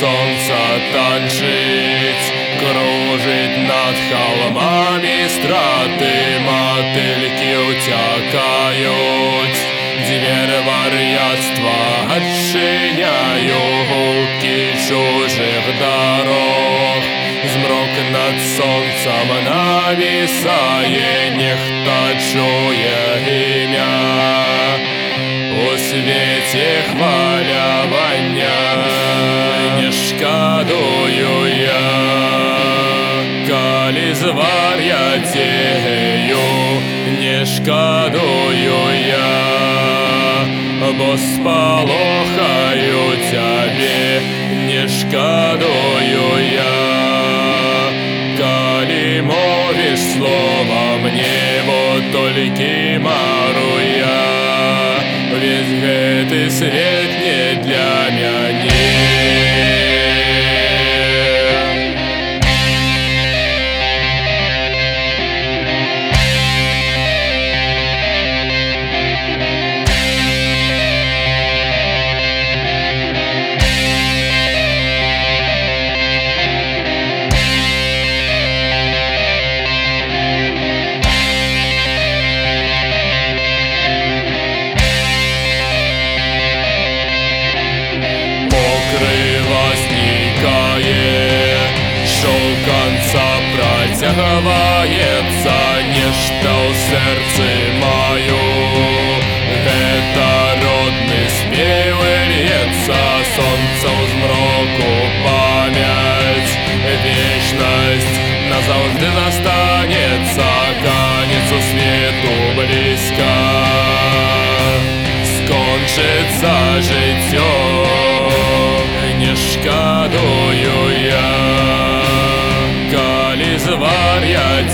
Калі сонца танчить, кружить над холмами страти, мотильки утякають, двері вар'ятства отчиняю гулки чужих дорог. Змрок над сонцем нависає, ніхто чує ім'я. У світі хвалявання не шкодую я, коли звар'ятію не шкодую я, бо сполохаю тебе, не шкодую я, коли мовиш словом небо, толькі мару я. Весь гэты свет не для мяне протягивается Нечто в сердце маю Это родный спев льется Солнце в змроку память. Вечность назавжди застанется Конец у свету близко. Скончиться життя не шкодую я,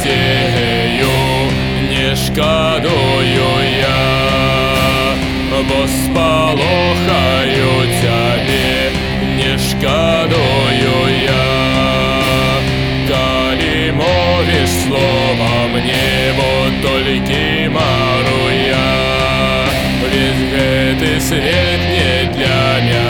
звар'ятію не шкодую я, бо сполохаю тебе, не шкодую я, коли мовиш словом небо, толькі мару я, весь гэты свет не для мяне.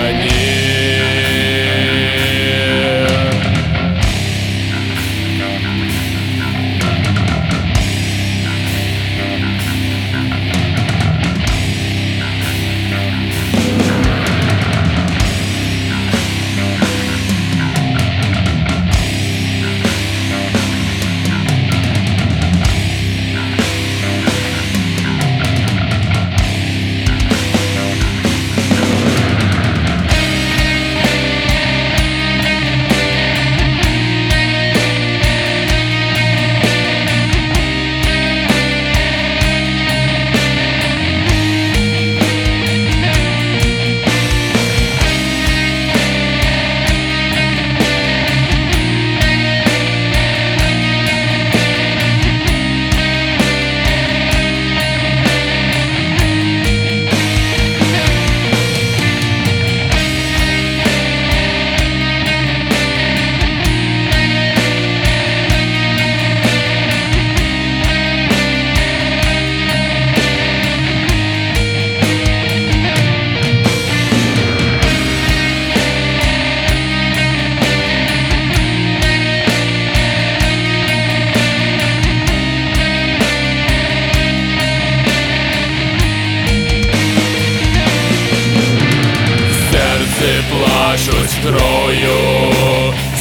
Серці плачуть кров'ю,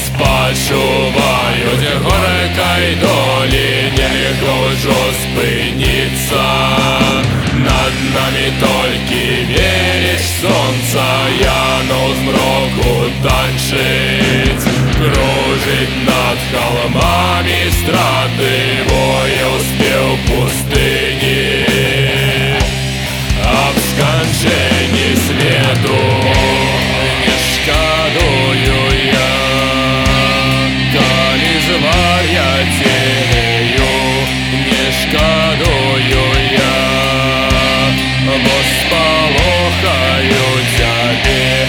спочувають горекай долі, не хочу спиниться. Над нами тільки віриш сонця, я на змроку танчить, кружить над холмами страти, бо я успів пустині. Бо сполохаю тебе,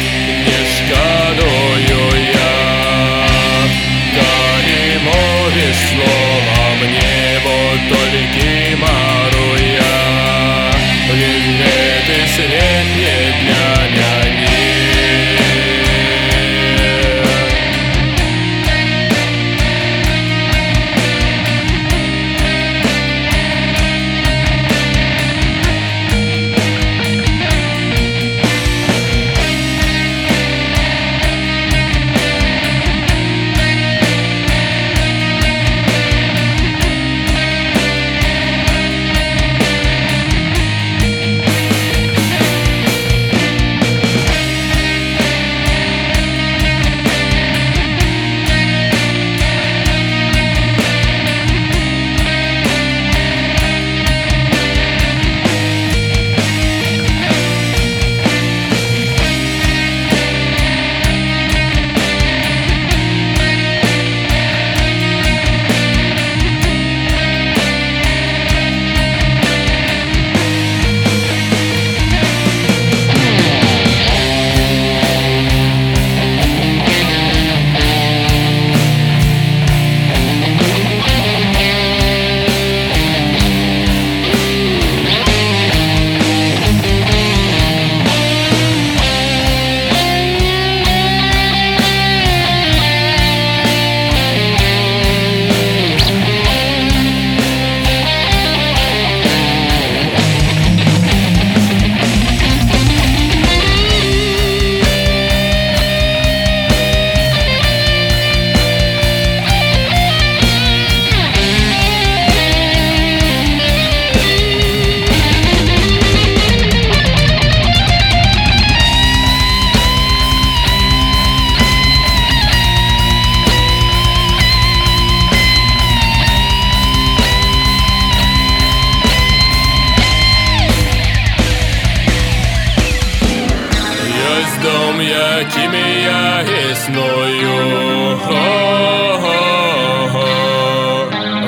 я існую.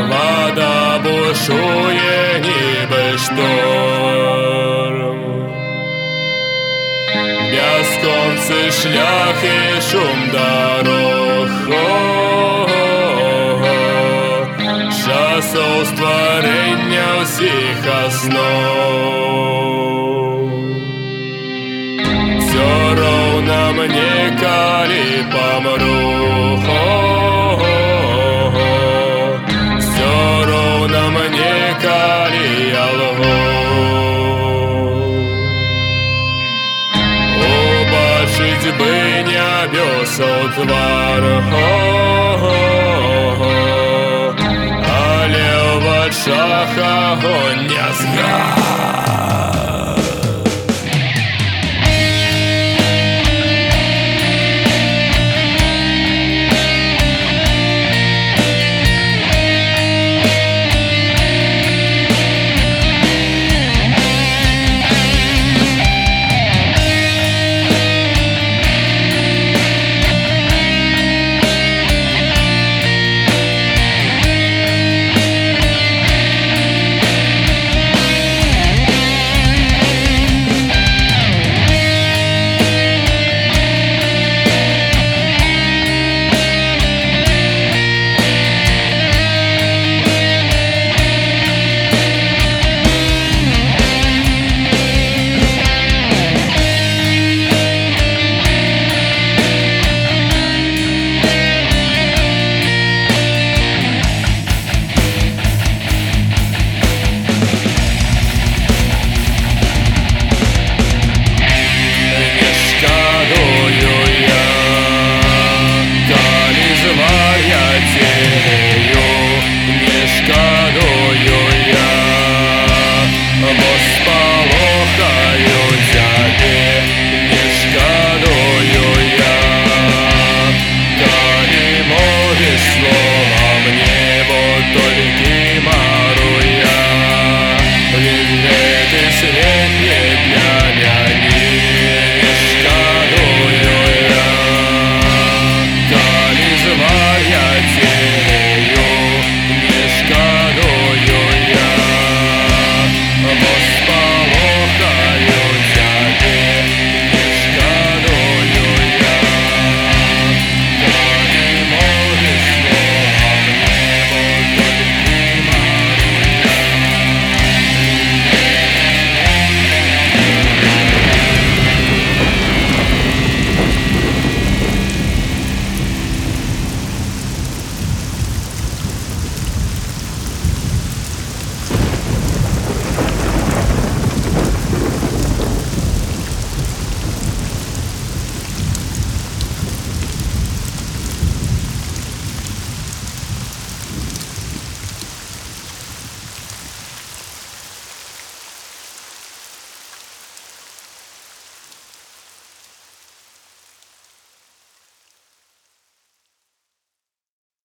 Вода бушує, ніби шторм. Безконций шлях і шум дорог. Часов створення всіх основ. Мне, коли помру. Все равно мне, коли я лгу. Убачить бы небесов твар Але в очах огонь не згас